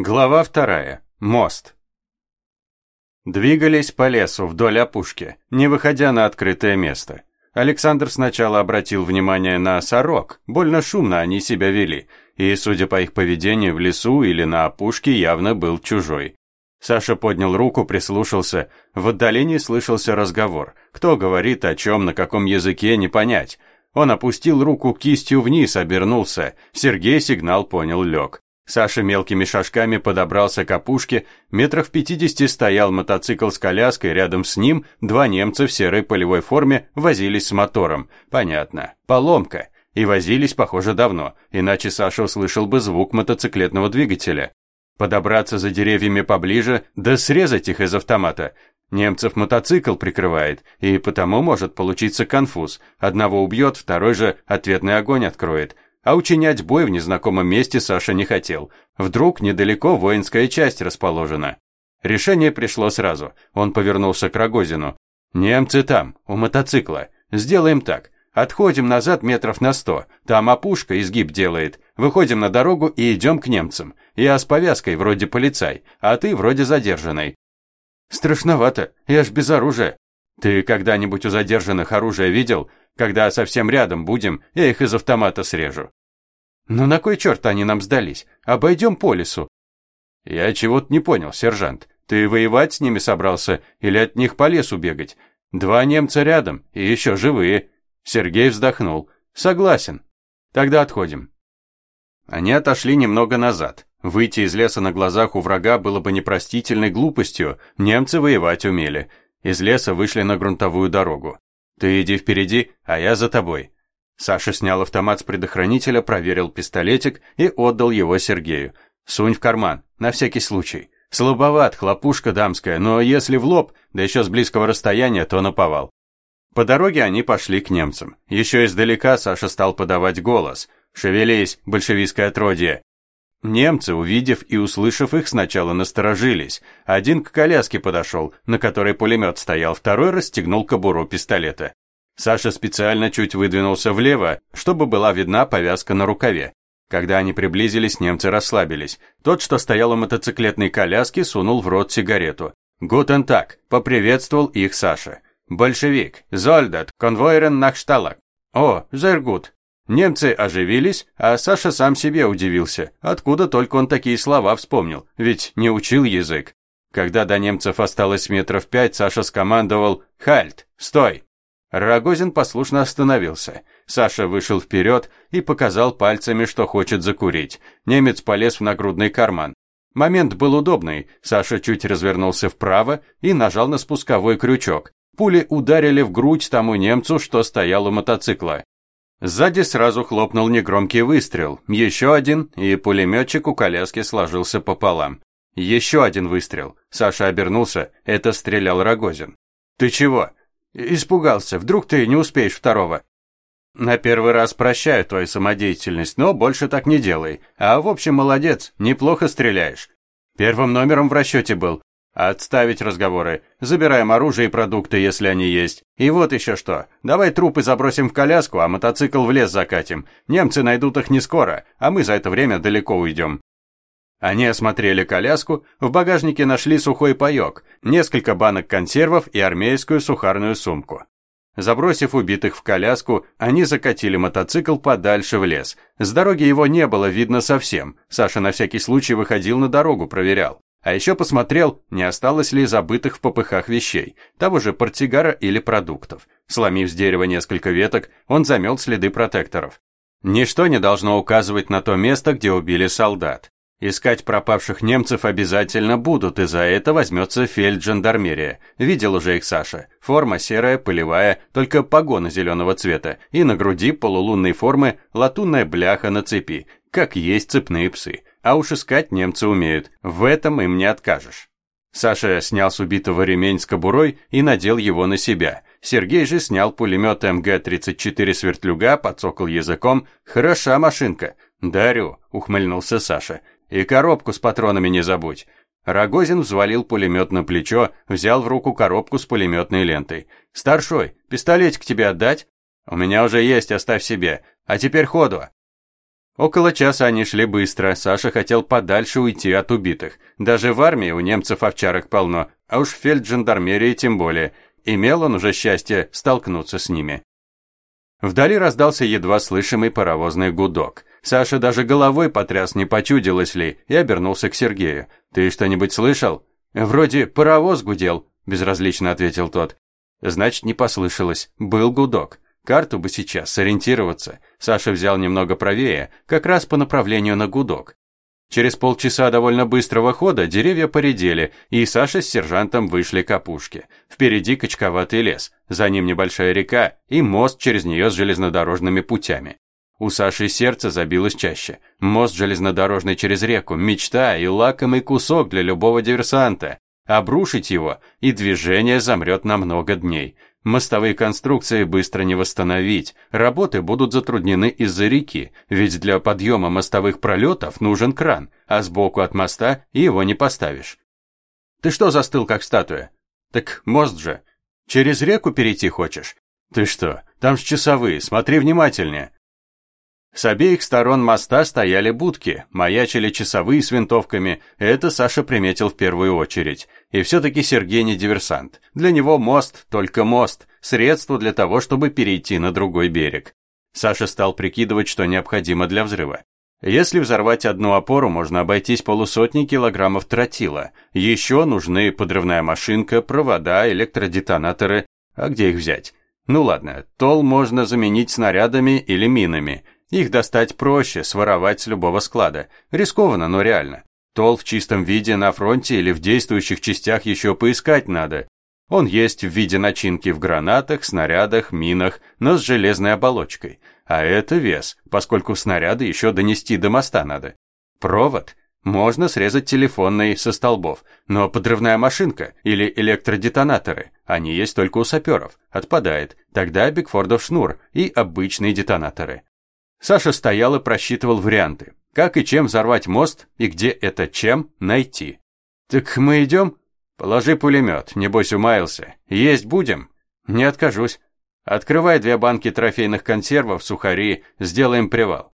Глава вторая. Мост. Двигались по лесу вдоль опушки, не выходя на открытое место. Александр сначала обратил внимание на сорок, больно шумно они себя вели, и, судя по их поведению в лесу или на опушке, явно был чужой. Саша поднял руку, прислушался. В отдалении слышался разговор. Кто говорит о чем, на каком языке, не понять. Он опустил руку кистью вниз, обернулся. Сергей сигнал понял, лег. Саша мелкими шажками подобрался к опушке, метрах в пятидесяти стоял мотоцикл с коляской, рядом с ним два немца в серой полевой форме возились с мотором. Понятно, поломка. И возились, похоже, давно, иначе Саша услышал бы звук мотоциклетного двигателя. Подобраться за деревьями поближе, да срезать их из автомата. Немцев мотоцикл прикрывает, и потому может получиться конфуз. Одного убьет, второй же ответный огонь откроет – а учинять бой в незнакомом месте Саша не хотел. Вдруг недалеко воинская часть расположена. Решение пришло сразу. Он повернулся к Рогозину. «Немцы там, у мотоцикла. Сделаем так. Отходим назад метров на сто. Там опушка изгиб делает. Выходим на дорогу и идем к немцам. Я с повязкой вроде полицай, а ты вроде задержанный». «Страшновато. Я ж без оружия». «Ты когда-нибудь у задержанных оружие видел? Когда совсем рядом будем, я их из автомата срежу». «Ну на кой черт они нам сдались? Обойдем по лесу». «Я чего-то не понял, сержант. Ты воевать с ними собрался или от них по лесу бегать? Два немца рядом и еще живые». Сергей вздохнул. «Согласен. Тогда отходим». Они отошли немного назад. Выйти из леса на глазах у врага было бы непростительной глупостью, немцы воевать умели. Из леса вышли на грунтовую дорогу. «Ты иди впереди, а я за тобой. Саша снял автомат с предохранителя, проверил пистолетик и отдал его Сергею. «Сунь в карман, на всякий случай. Слабоват, хлопушка дамская, но если в лоб, да еще с близкого расстояния, то наповал». По дороге они пошли к немцам. Еще издалека Саша стал подавать голос. «Шевелись, большевистское отродье!» Немцы, увидев и услышав их, сначала насторожились. Один к коляске подошел, на которой пулемет стоял, второй расстегнул кобуру пистолета. Саша специально чуть выдвинулся влево, чтобы была видна повязка на рукаве. Когда они приблизились, немцы расслабились. Тот, что стоял у мотоциклетной коляски, сунул в рот сигарету. «Гутен так», — поприветствовал их Саша. «Большевик, Зольдат, конвойрен нахшталак». «О, зергут». Немцы оживились, а Саша сам себе удивился. Откуда только он такие слова вспомнил, ведь не учил язык. Когда до немцев осталось метров пять, Саша скомандовал «Хальт! Стой!» Рогозин послушно остановился. Саша вышел вперед и показал пальцами, что хочет закурить. Немец полез в нагрудный карман. Момент был удобный. Саша чуть развернулся вправо и нажал на спусковой крючок. Пули ударили в грудь тому немцу, что стоял у мотоцикла. Сзади сразу хлопнул негромкий выстрел. Еще один, и пулеметчик у коляски сложился пополам. Еще один выстрел. Саша обернулся. Это стрелял Рогозин. «Ты чего?» Испугался, вдруг ты не успеешь второго. На первый раз прощаю твою самодеятельность, но больше так не делай. А в общем, молодец, неплохо стреляешь. Первым номером в расчете был. Отставить разговоры. Забираем оружие и продукты, если они есть. И вот еще что. Давай трупы забросим в коляску, а мотоцикл в лес закатим. Немцы найдут их не скоро, а мы за это время далеко уйдем. Они осмотрели коляску, в багажнике нашли сухой паёк, несколько банок консервов и армейскую сухарную сумку. Забросив убитых в коляску, они закатили мотоцикл подальше в лес. С дороги его не было видно совсем. Саша на всякий случай выходил на дорогу, проверял. А еще посмотрел, не осталось ли забытых в попыхах вещей, того же портсигара или продуктов. Сломив с дерева несколько веток, он замел следы протекторов. Ничто не должно указывать на то место, где убили солдат. Искать пропавших немцев обязательно будут, и за это возьмется фельджандармерия. Видел уже их Саша. Форма серая, полевая, только погоны зеленого цвета. И на груди полулунной формы латунная бляха на цепи. Как есть цепные псы. А уж искать немцы умеют. В этом им не откажешь. Саша снял с убитого ремень с кобурой и надел его на себя. Сергей же снял пулемет МГ-34 свертлюга, подсокал языком. «Хороша машинка». «Дарю», — ухмыльнулся Саша. И коробку с патронами не забудь. Рогозин взвалил пулемет на плечо, взял в руку коробку с пулеметной лентой. «Старшой, пистолетик тебе отдать?» «У меня уже есть, оставь себе. А теперь ходу». Около часа они шли быстро, Саша хотел подальше уйти от убитых. Даже в армии у немцев овчарок полно, а уж в фельджандармерии тем более. Имел он уже счастье столкнуться с ними. Вдали раздался едва слышимый паровозный гудок. Саша даже головой потряс, не почудилось ли, и обернулся к Сергею. «Ты что-нибудь слышал?» «Вроде паровоз гудел», – безразлично ответил тот. «Значит, не послышалось. Был гудок. Карту бы сейчас сориентироваться. Саша взял немного правее, как раз по направлению на гудок. Через полчаса довольно быстрого хода деревья поредели, и Саша с сержантом вышли к опушке. Впереди качковатый лес, за ним небольшая река и мост через нее с железнодорожными путями. У Саши сердце забилось чаще. Мост железнодорожный через реку – мечта и лакомый кусок для любого диверсанта. Обрушить его, и движение замрет на много дней – Мостовые конструкции быстро не восстановить, работы будут затруднены из-за реки, ведь для подъема мостовых пролетов нужен кран, а сбоку от моста его не поставишь. Ты что застыл, как статуя? Так мост же. Через реку перейти хочешь? Ты что, там ж часовые, смотри внимательнее. С обеих сторон моста стояли будки, маячили часовые с винтовками, это Саша приметил в первую очередь. И все-таки Сергей не диверсант. Для него мост – только мост, средство для того, чтобы перейти на другой берег. Саша стал прикидывать, что необходимо для взрыва. Если взорвать одну опору, можно обойтись полусотни килограммов тротила. Еще нужны подрывная машинка, провода, электродетонаторы. А где их взять? Ну ладно, тол можно заменить снарядами или минами – их достать проще, своровать с любого склада. Рискованно, но реально. Тол в чистом виде на фронте или в действующих частях еще поискать надо. Он есть в виде начинки в гранатах, снарядах, минах, но с железной оболочкой. А это вес, поскольку снаряды еще донести до моста надо. Провод. Можно срезать телефонный со столбов, но подрывная машинка или электродетонаторы, они есть только у саперов, отпадает. Тогда Бигфордов шнур и обычные детонаторы. Саша стоял и просчитывал варианты. Как и чем взорвать мост, и где это чем найти. «Так мы идем?» «Положи пулемет, небось умаялся. Есть будем?» «Не откажусь. Открывай две банки трофейных консервов, сухари, сделаем привал».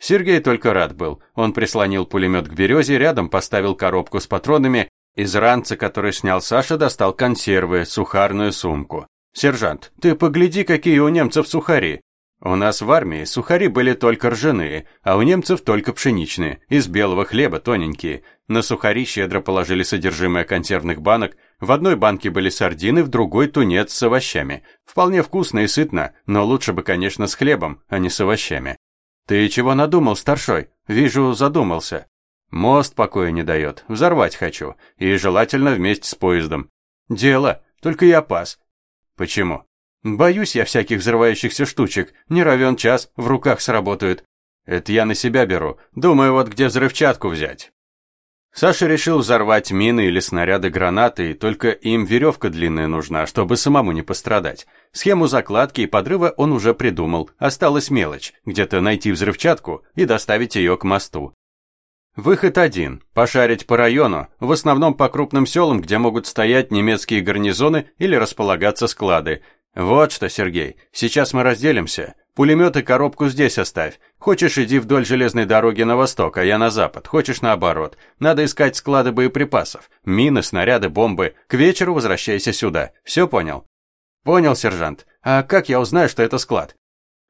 Сергей только рад был. Он прислонил пулемет к березе, рядом поставил коробку с патронами, из ранца, который снял Саша, достал консервы, сухарную сумку. «Сержант, ты погляди, какие у немцев сухари. У нас в армии сухари были только ржаные, а у немцев только пшеничные, из белого хлеба тоненькие. На сухари щедро положили содержимое консервных банок, в одной банке были сардины, в другой тунец с овощами. Вполне вкусно и сытно, но лучше бы, конечно, с хлебом, а не с овощами. Ты чего надумал, старшой? Вижу, задумался. Мост покоя не дает, взорвать хочу, и желательно вместе с поездом. Дело, только я пас. Почему? Боюсь я всяких взрывающихся штучек, не равен час, в руках сработают. Это я на себя беру, думаю, вот где взрывчатку взять. Саша решил взорвать мины или снаряды гранаты, и только им веревка длинная нужна, чтобы самому не пострадать. Схему закладки и подрыва он уже придумал, осталась мелочь, где-то найти взрывчатку и доставить ее к мосту. Выход один – пошарить по району, в основном по крупным селам, где могут стоять немецкие гарнизоны или располагаться склады, «Вот что, Сергей, сейчас мы разделимся. Пулемет и коробку здесь оставь. Хочешь, иди вдоль железной дороги на восток, а я на запад. Хочешь, наоборот. Надо искать склады боеприпасов. Мины, снаряды, бомбы. К вечеру возвращайся сюда. Все понял?» «Понял, сержант. А как я узнаю, что это склад?»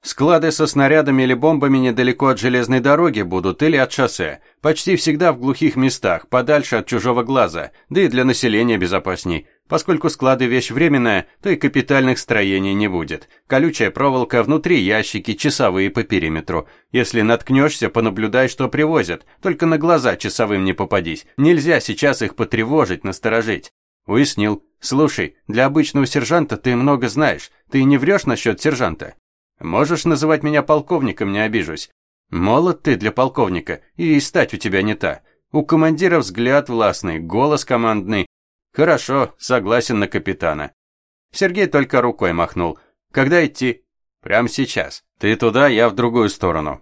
Склады со снарядами или бомбами недалеко от железной дороги будут или от шоссе. Почти всегда в глухих местах, подальше от чужого глаза, да и для населения безопасней. Поскольку склады вещь временная, то и капитальных строений не будет. Колючая проволока, внутри ящики, часовые по периметру. Если наткнешься, понаблюдай, что привозят. Только на глаза часовым не попадись. Нельзя сейчас их потревожить, насторожить. Уяснил. Слушай, для обычного сержанта ты много знаешь. Ты не врешь насчет сержанта? Можешь называть меня полковником, не обижусь. Молод ты для полковника, и стать у тебя не та. У командира взгляд властный, голос командный, Хорошо, согласен на капитана. Сергей только рукой махнул. Когда идти? Прямо сейчас. Ты туда, я в другую сторону.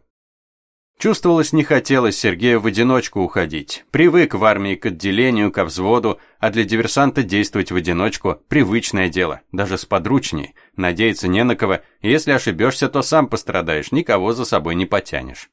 Чувствовалось, не хотелось Сергею в одиночку уходить. Привык в армии к отделению, ко взводу, а для диверсанта действовать в одиночку – привычное дело, даже сподручней. Надеяться не на кого, если ошибешься, то сам пострадаешь, никого за собой не потянешь.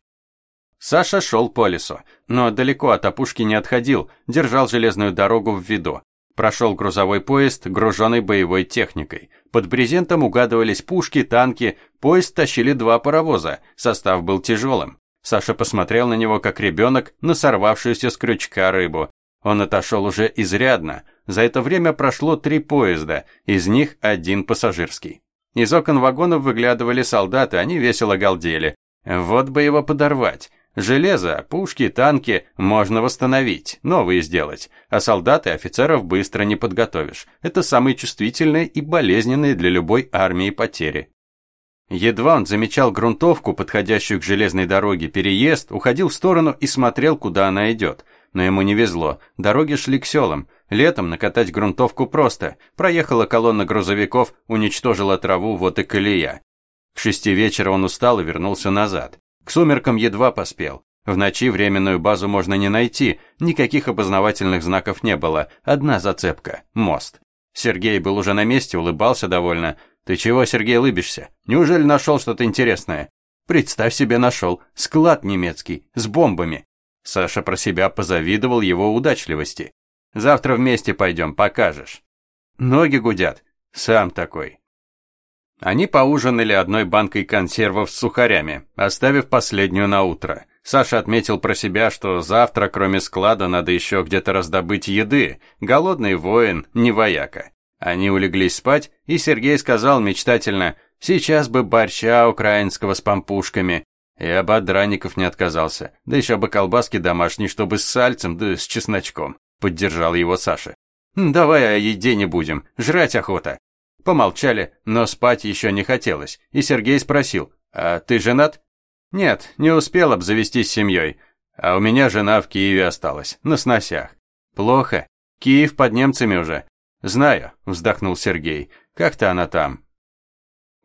Саша шел по лесу, но далеко от опушки не отходил, держал железную дорогу в виду. Прошел грузовой поезд, груженный боевой техникой. Под брезентом угадывались пушки, танки, поезд тащили два паровоза, состав был тяжелым. Саша посмотрел на него, как ребенок, на сорвавшуюся с крючка рыбу. Он отошел уже изрядно. За это время прошло три поезда, из них один пассажирский. Из окон вагонов выглядывали солдаты, они весело галдели. Вот бы его подорвать. Железо, пушки, танки можно восстановить, новые сделать, а солдат и офицеров быстро не подготовишь. Это самые чувствительные и болезненные для любой армии потери. Едва он замечал грунтовку, подходящую к железной дороге, переезд, уходил в сторону и смотрел, куда она идет. Но ему не везло, дороги шли к селам. Летом накатать грунтовку просто. Проехала колонна грузовиков, уничтожила траву, вот и колея. К шести вечера он устал и вернулся назад. К сумеркам едва поспел. В ночи временную базу можно не найти, никаких опознавательных знаков не было, одна зацепка – мост. Сергей был уже на месте, улыбался довольно. «Ты чего, Сергей, улыбишься? Неужели нашел что-то интересное?» «Представь себе, нашел. Склад немецкий, с бомбами». Саша про себя позавидовал его удачливости. «Завтра вместе пойдем, покажешь». Ноги гудят. Сам такой. Они поужинали одной банкой консервов с сухарями, оставив последнюю на утро. Саша отметил про себя, что завтра, кроме склада, надо еще где-то раздобыть еды. Голодный воин, не вояка. Они улеглись спать, и Сергей сказал мечтательно, «Сейчас бы борща украинского с пампушками». И об драников не отказался, да еще бы колбаски домашние, чтобы с сальцем, да с чесночком. Поддержал его Саша. «Давай о еде не будем, жрать охота». Помолчали, но спать еще не хотелось, и Сергей спросил, «А ты женат?» «Нет, не успел обзавестись семьей, а у меня жена в Киеве осталась, на сносях». «Плохо. Киев под немцами уже». «Знаю», – вздохнул Сергей, – «как-то она там».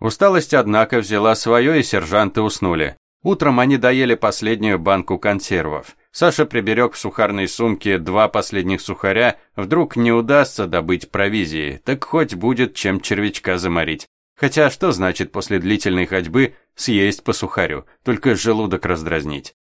Усталость, однако, взяла свое, и сержанты уснули. Утром они доели последнюю банку консервов. Саша приберег в сухарной сумке два последних сухаря, вдруг не удастся добыть провизии, так хоть будет чем червячка заморить. Хотя что значит после длительной ходьбы съесть по сухарю, только желудок раздразнить.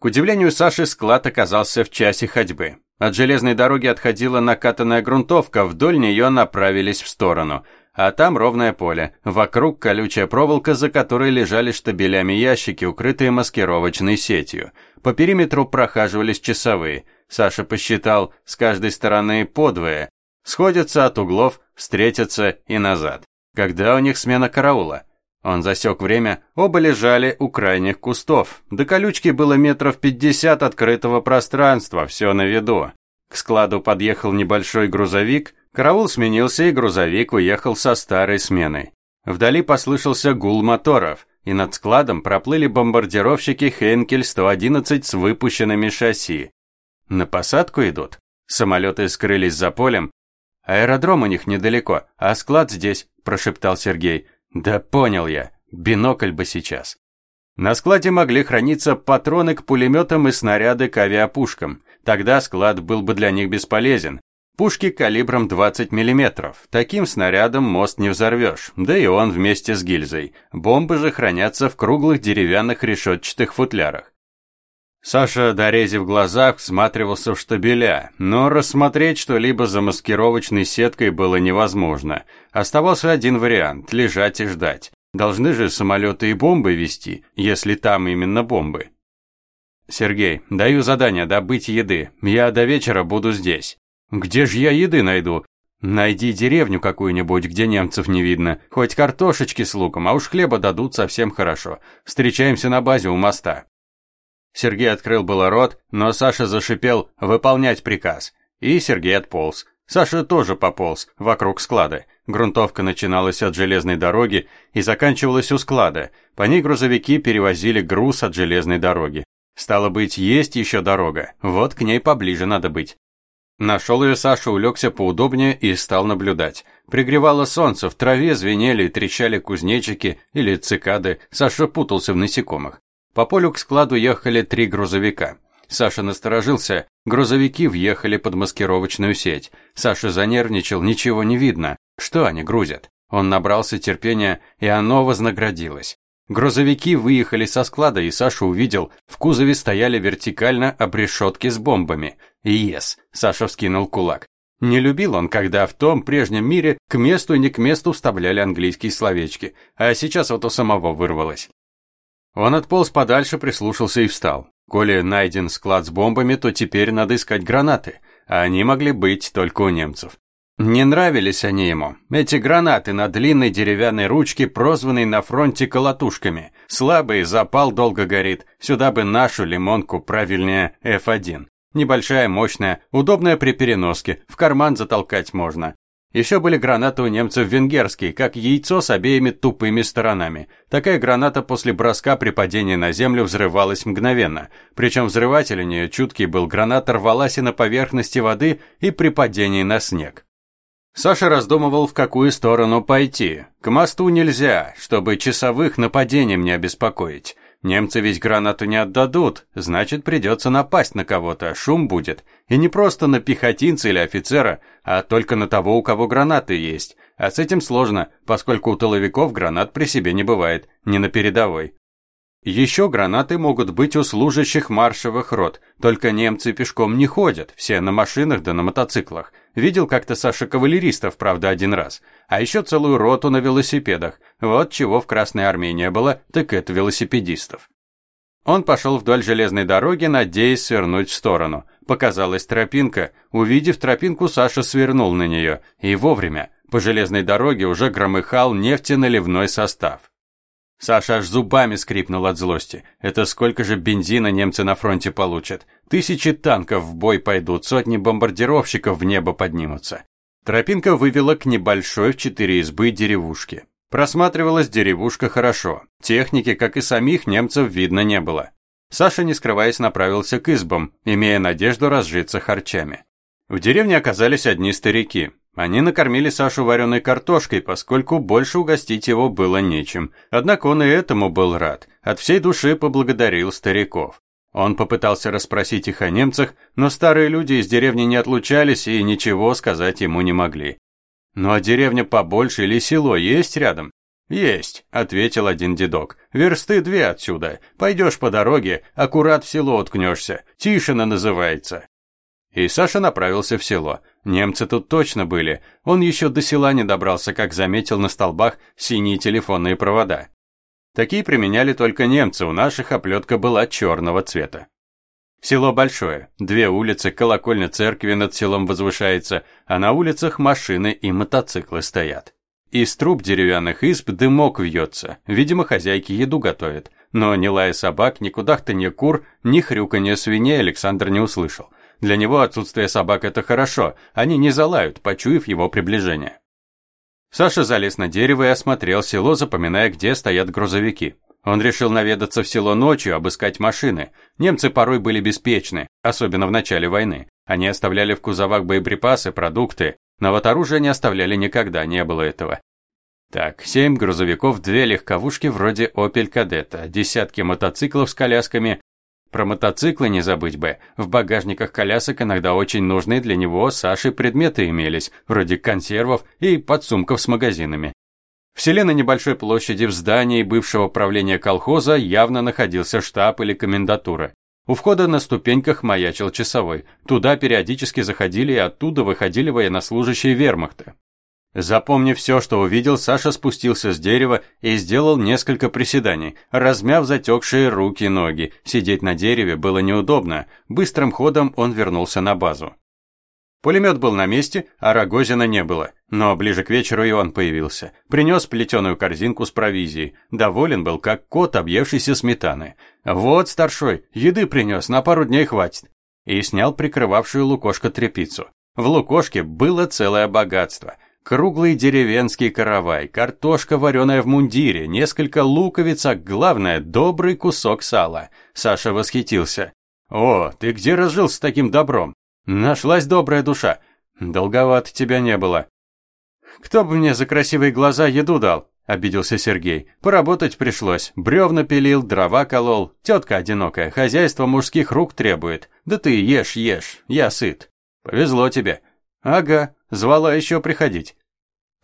К удивлению Саши склад оказался в часе ходьбы. От железной дороги отходила накатанная грунтовка, вдоль нее направились в сторону – а там ровное поле, вокруг колючая проволока, за которой лежали штабелями ящики, укрытые маскировочной сетью. По периметру прохаживались часовые. Саша посчитал с каждой стороны подвое. Сходятся от углов, встретятся и назад. Когда у них смена караула? Он засек время, оба лежали у крайних кустов. До колючки было метров пятьдесят открытого пространства, все на виду. К складу подъехал небольшой грузовик, Караул сменился, и грузовик уехал со старой сменой. Вдали послышался гул моторов, и над складом проплыли бомбардировщики Хейнкель-111 с выпущенными шасси. На посадку идут. Самолеты скрылись за полем. Аэродром у них недалеко, а склад здесь, прошептал Сергей. Да понял я. Бинокль бы сейчас. На складе могли храниться патроны к пулеметам и снаряды к авиапушкам. Тогда склад был бы для них бесполезен. Пушки калибром 20 мм. Таким снарядом мост не взорвешь, да и он вместе с гильзой. Бомбы же хранятся в круглых деревянных решетчатых футлярах. Саша, дорезив глазах, всматривался в штабеля, но рассмотреть что-либо за маскировочной сеткой было невозможно. Оставался один вариант – лежать и ждать. Должны же самолеты и бомбы вести, если там именно бомбы. «Сергей, даю задание добыть еды. Я до вечера буду здесь». Где же я еды найду? Найди деревню какую-нибудь, где немцев не видно. Хоть картошечки с луком, а уж хлеба дадут совсем хорошо. Встречаемся на базе у моста. Сергей открыл было рот, но Саша зашипел «выполнять приказ». И Сергей отполз. Саша тоже пополз вокруг склада. Грунтовка начиналась от железной дороги и заканчивалась у склада. По ней грузовики перевозили груз от железной дороги. Стало быть, есть еще дорога. Вот к ней поближе надо быть. Нашел ее Саша, улегся поудобнее и стал наблюдать. Пригревало солнце, в траве звенели и трещали кузнечики или цикады, Саша путался в насекомых. По полю к складу ехали три грузовика. Саша насторожился, грузовики въехали под маскировочную сеть. Саша занервничал, ничего не видно. Что они грузят? Он набрался терпения, и оно вознаградилось. Грузовики выехали со склада, и Саша увидел, в кузове стояли вертикально обрешетки с бомбами. «Ес!» – Саша вскинул кулак. Не любил он, когда в том прежнем мире к месту и не к месту вставляли английские словечки, а сейчас вот у самого вырвалось. Он отполз подальше, прислушался и встал. Коли найден склад с бомбами, то теперь надо искать гранаты, а они могли быть только у немцев. Не нравились они ему. Эти гранаты на длинной деревянной ручке, прозванной на фронте колотушками. Слабый, запал долго горит. Сюда бы нашу лимонку, правильнее, F1. Небольшая, мощная, удобная при переноске, в карман затолкать можно. Еще были гранаты у немцев венгерские, как яйцо с обеими тупыми сторонами. Такая граната после броска при падении на землю взрывалась мгновенно. Причем взрыватель у нее чуткий был, граната рвалась и на поверхности воды, и при падении на снег. Саша раздумывал, в какую сторону пойти. К мосту нельзя, чтобы часовых нападением не обеспокоить. Немцы ведь гранату не отдадут, значит придется напасть на кого-то, шум будет. И не просто на пехотинца или офицера, а только на того, у кого гранаты есть. А с этим сложно, поскольку у тыловиков гранат при себе не бывает, не на передовой. Еще гранаты могут быть у служащих маршевых рот, только немцы пешком не ходят, все на машинах да на мотоциклах. Видел как-то Саша кавалеристов, правда, один раз. А еще целую роту на велосипедах. Вот чего в Красной Армии не было, так это велосипедистов. Он пошел вдоль железной дороги, надеясь свернуть в сторону. Показалась тропинка. Увидев тропинку, Саша свернул на нее. И вовремя. По железной дороге уже громыхал нефтеналивной состав. Саша аж зубами скрипнул от злости. Это сколько же бензина немцы на фронте получат? Тысячи танков в бой пойдут, сотни бомбардировщиков в небо поднимутся. Тропинка вывела к небольшой в четыре избы деревушке. Просматривалась деревушка хорошо. Техники, как и самих немцев, видно не было. Саша, не скрываясь, направился к избам, имея надежду разжиться харчами. В деревне оказались одни старики. Они накормили Сашу вареной картошкой, поскольку больше угостить его было нечем. Однако он и этому был рад. От всей души поблагодарил стариков. Он попытался расспросить их о немцах, но старые люди из деревни не отлучались и ничего сказать ему не могли. «Ну а деревня побольше или село есть рядом?» «Есть», — ответил один дедок. «Версты две отсюда. Пойдешь по дороге, аккурат в село уткнешься. Тишина называется». И Саша направился в село. Немцы тут точно были. Он еще до села не добрался, как заметил на столбах синие телефонные провода. Такие применяли только немцы, у наших оплетка была черного цвета. Село большое, две улицы, колокольня церкви над селом возвышается, а на улицах машины и мотоциклы стоят. Из труб деревянных изб дымок вьется, видимо, хозяйки еду готовят. Но ни лая собак, ни кудахтанье кур, ни хрюканье свиней Александр не услышал. Для него отсутствие собак – это хорошо, они не залают, почуяв его приближение. Саша залез на дерево и осмотрел село, запоминая, где стоят грузовики. Он решил наведаться в село ночью, обыскать машины. Немцы порой были беспечны, особенно в начале войны. Они оставляли в кузовах боеприпасы, продукты, но вот оружие не оставляли никогда, не было этого. Так, семь грузовиков, две легковушки вроде «Опель Кадетта», десятки мотоциклов с колясками, про мотоциклы не забыть бы. В багажниках колясок иногда очень нужные для него Саши предметы имелись, вроде консервов и подсумков с магазинами. В селе на небольшой площади в здании бывшего правления колхоза явно находился штаб или комендатура. У входа на ступеньках маячил часовой. Туда периодически заходили и оттуда выходили военнослужащие вермахта. Запомнив все, что увидел, Саша спустился с дерева и сделал несколько приседаний, размяв затекшие руки и ноги. Сидеть на дереве было неудобно. Быстрым ходом он вернулся на базу. Пулемет был на месте, а Рогозина не было. Но ближе к вечеру и он появился. Принес плетеную корзинку с провизией. Доволен был, как кот, объевшийся сметаны. «Вот, старшой, еды принес, на пару дней хватит». И снял прикрывавшую лукошко тряпицу. В лукошке было целое богатство. Круглый деревенский каравай, картошка, вареная в мундире, несколько луковиц, а главное, добрый кусок сала. Саша восхитился. «О, ты где разжился с таким добром? Нашлась добрая душа. Долговато тебя не было». «Кто бы мне за красивые глаза еду дал?» – обиделся Сергей. «Поработать пришлось. Бревна пилил, дрова колол. Тетка одинокая, хозяйство мужских рук требует. Да ты ешь, ешь, я сыт. Повезло тебе». «Ага, звала еще приходить».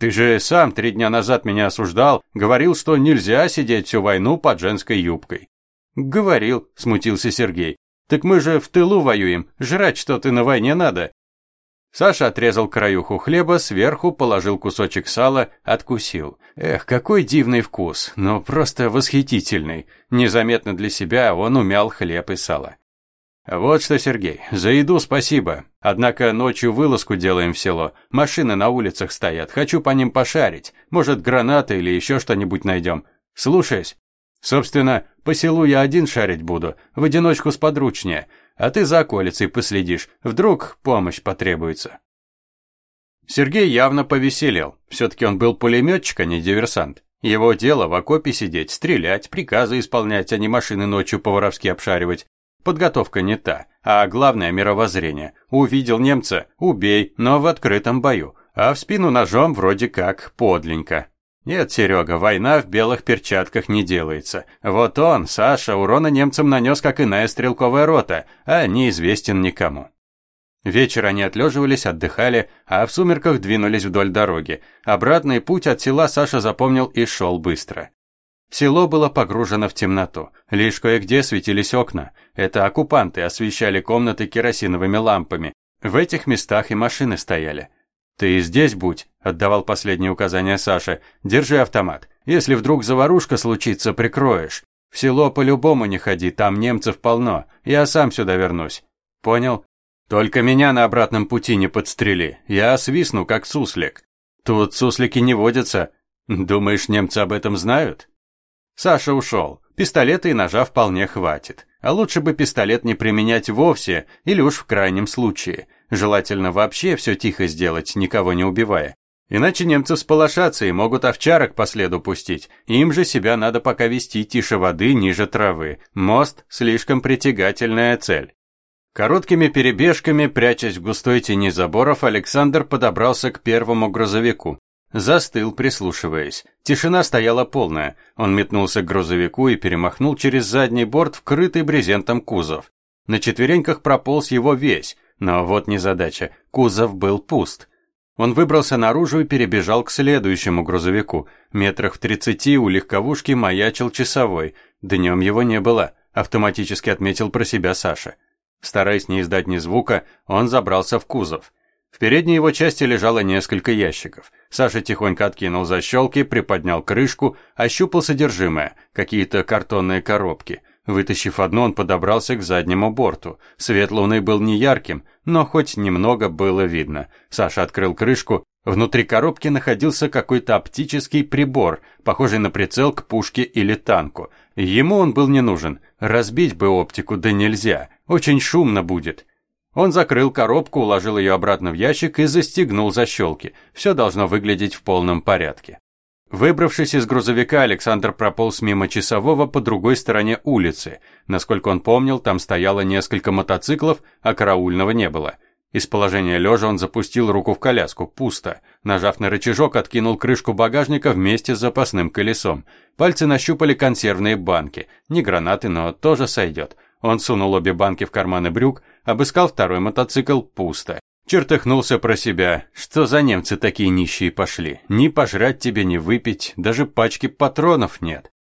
Ты же сам три дня назад меня осуждал, говорил, что нельзя сидеть всю войну под женской юбкой. Говорил, смутился Сергей. Так мы же в тылу воюем, жрать что-то на войне надо. Саша отрезал краюху хлеба, сверху положил кусочек сала, откусил. Эх, какой дивный вкус, но просто восхитительный. Незаметно для себя он умял хлеб и сало. Вот что, Сергей, за еду спасибо. Однако ночью вылазку делаем в село. Машины на улицах стоят. Хочу по ним пошарить. Может, гранаты или еще что-нибудь найдем. Слушаюсь. Собственно, по селу я один шарить буду, в одиночку сподручнее, а ты за околицей последишь, вдруг помощь потребуется. Сергей явно повеселел. Все-таки он был пулеметчик, а не диверсант. Его дело в окопе сидеть, стрелять, приказы исполнять, а не машины ночью по-воровски обшаривать. Подготовка не та, а главное мировоззрение. Увидел немца – убей, но в открытом бою, а в спину ножом вроде как подленько. Нет, Серега, война в белых перчатках не делается. Вот он, Саша, урона немцам нанес, как иная стрелковая рота, а неизвестен никому. Вечер они отлеживались, отдыхали, а в сумерках двинулись вдоль дороги. Обратный путь от села Саша запомнил и шел быстро. Село было погружено в темноту. Лишь кое-где светились окна. Это оккупанты освещали комнаты керосиновыми лампами. В этих местах и машины стояли. «Ты здесь будь», – отдавал последние указания Саша. «Держи автомат. Если вдруг заварушка случится, прикроешь. В село по-любому не ходи, там немцев полно. Я сам сюда вернусь. Понял? Только меня на обратном пути не подстрели. Я свистну, как суслик. Тут суслики не водятся. Думаешь, немцы об этом знают?» Саша ушел. Пистолета и ножа вполне хватит. А лучше бы пистолет не применять вовсе, или уж в крайнем случае. Желательно вообще все тихо сделать, никого не убивая. Иначе немцы всполошатся и могут овчарок по следу пустить. Им же себя надо пока вести тише воды, ниже травы. Мост – слишком притягательная цель. Короткими перебежками, прячась в густой тени заборов, Александр подобрался к первому грузовику. Застыл, прислушиваясь. Тишина стояла полная. Он метнулся к грузовику и перемахнул через задний борт вкрытый брезентом кузов. На четвереньках прополз его весь, но вот незадача. Кузов был пуст. Он выбрался наружу и перебежал к следующему грузовику. Метрах в тридцати у легковушки маячил часовой. Днем его не было, автоматически отметил про себя Саша. Стараясь не издать ни звука, он забрался в кузов. В передней его части лежало несколько ящиков. Саша тихонько откинул защелки, приподнял крышку, ощупал содержимое, какие-то картонные коробки. Вытащив одну, он подобрался к заднему борту. Свет луны был неярким, но хоть немного было видно. Саша открыл крышку. Внутри коробки находился какой-то оптический прибор, похожий на прицел к пушке или танку. Ему он был не нужен. Разбить бы оптику, да нельзя. Очень шумно будет. Он закрыл коробку, уложил ее обратно в ящик и застегнул защелки. Все должно выглядеть в полном порядке. Выбравшись из грузовика, Александр прополз мимо часового по другой стороне улицы. Насколько он помнил, там стояло несколько мотоциклов, а караульного не было. Из положения лежа он запустил руку в коляску. Пусто. Нажав на рычажок, откинул крышку багажника вместе с запасным колесом. Пальцы нащупали консервные банки. Не гранаты, но тоже сойдет. Он сунул обе банки в карманы брюк, обыскал второй мотоцикл, пусто. Чертыхнулся про себя. Что за немцы такие нищие пошли? Ни пожрать тебе, ни выпить, даже пачки патронов нет.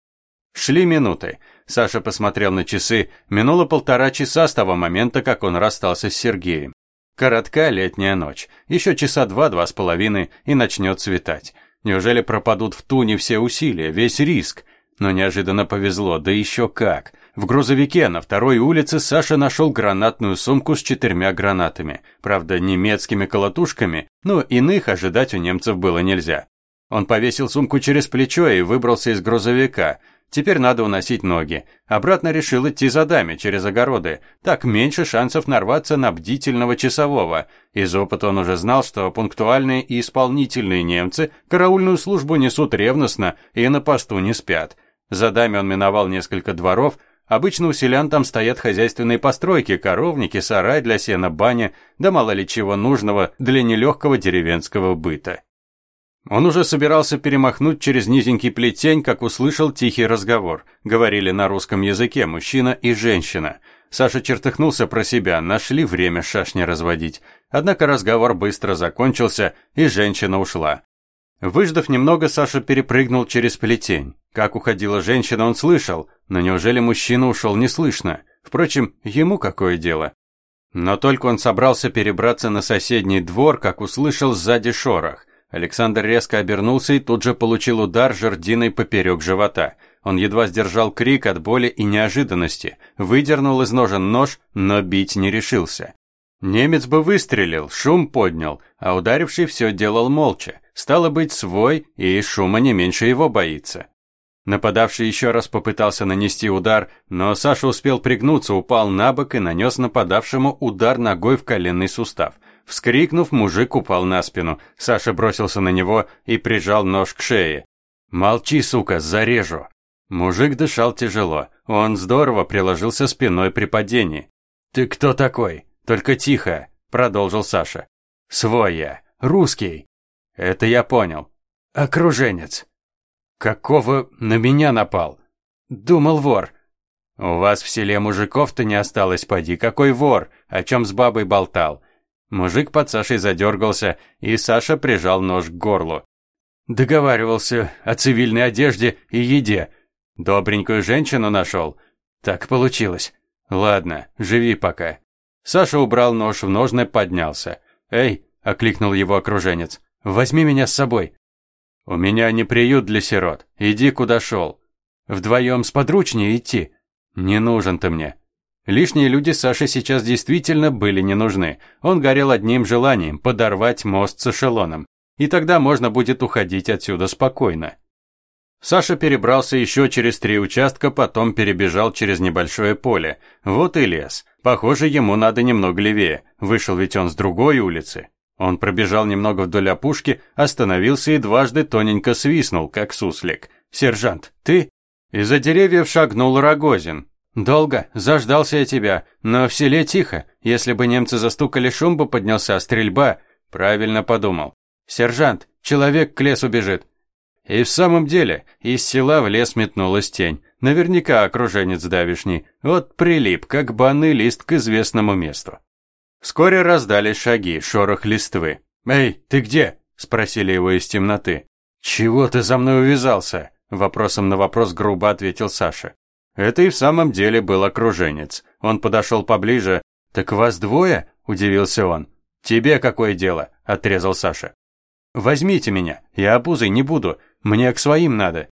Шли минуты. Саша посмотрел на часы. Минуло полтора часа с того момента, как он расстался с Сергеем. Коротка летняя ночь. Еще часа два-два с половиной, и начнет светать. Неужели пропадут в туне все усилия, весь риск? Но неожиданно повезло, да еще как. В грузовике на второй улице Саша нашел гранатную сумку с четырьмя гранатами. Правда, немецкими колотушками, но иных ожидать у немцев было нельзя. Он повесил сумку через плечо и выбрался из грузовика. Теперь надо уносить ноги. Обратно решил идти за дами, через огороды. Так меньше шансов нарваться на бдительного часового. Из опыта он уже знал, что пунктуальные и исполнительные немцы караульную службу несут ревностно и на посту не спят. За дами он миновал несколько дворов, Обычно у селян там стоят хозяйственные постройки, коровники, сарай для сена, баня, да мало ли чего нужного для нелегкого деревенского быта. Он уже собирался перемахнуть через низенький плетень, как услышал тихий разговор. Говорили на русском языке мужчина и женщина. Саша чертыхнулся про себя, нашли время шашни разводить. Однако разговор быстро закончился, и женщина ушла. Выждав немного, Саша перепрыгнул через плетень. Как уходила женщина, он слышал, но неужели мужчина ушел неслышно? Впрочем, ему какое дело? Но только он собрался перебраться на соседний двор, как услышал сзади шорох. Александр резко обернулся и тут же получил удар жердиной поперек живота. Он едва сдержал крик от боли и неожиданности, выдернул из ножен нож, но бить не решился. Немец бы выстрелил, шум поднял, а ударивший все делал молча. Стало быть, свой, и шума не меньше его боится. Нападавший еще раз попытался нанести удар, но Саша успел пригнуться, упал на бок и нанес нападавшему удар ногой в коленный сустав. Вскрикнув, мужик упал на спину. Саша бросился на него и прижал нож к шее. «Молчи, сука, зарежу!» Мужик дышал тяжело. Он здорово приложился спиной при падении. «Ты кто такой?» «Только тихо», — продолжил Саша. «Свой я, русский». «Это я понял. Окруженец». «Какого на меня напал?» «Думал вор». «У вас в селе мужиков-то не осталось, поди. Какой вор? О чем с бабой болтал?» Мужик под Сашей задергался, и Саша прижал нож к горлу. «Договаривался о цивильной одежде и еде. Добренькую женщину нашел. Так получилось. Ладно, живи пока. Саша убрал нож в ножны, поднялся. «Эй!» – окликнул его окруженец. «Возьми меня с собой». «У меня не приют для сирот. Иди, куда шел. Вдвоем сподручнее идти. Не нужен ты мне». Лишние люди Саше сейчас действительно были не нужны. Он горел одним желанием – подорвать мост с эшелоном. И тогда можно будет уходить отсюда спокойно. Саша перебрался еще через три участка, потом перебежал через небольшое поле. Вот и лес. Похоже, ему надо немного левее. Вышел ведь он с другой улицы. Он пробежал немного вдоль опушки, остановился и дважды тоненько свистнул, как суслик. «Сержант, ты?» Из-за деревьев шагнул Рогозин. «Долго, заждался я тебя, но в селе тихо. Если бы немцы застукали, шум бы поднялся, стрельба...» Правильно подумал. «Сержант, человек к лесу бежит. И в самом деле, из села в лес метнулась тень. Наверняка окруженец давишний. Вот прилип, как банный лист к известному месту. Вскоре раздались шаги, шорох листвы. «Эй, ты где?» – спросили его из темноты. «Чего ты за мной увязался?» – вопросом на вопрос грубо ответил Саша. Это и в самом деле был окруженец. Он подошел поближе. «Так вас двое?» – удивился он. «Тебе какое дело?» – отрезал Саша. «Возьмите меня, я обузой не буду, мне к своим надо».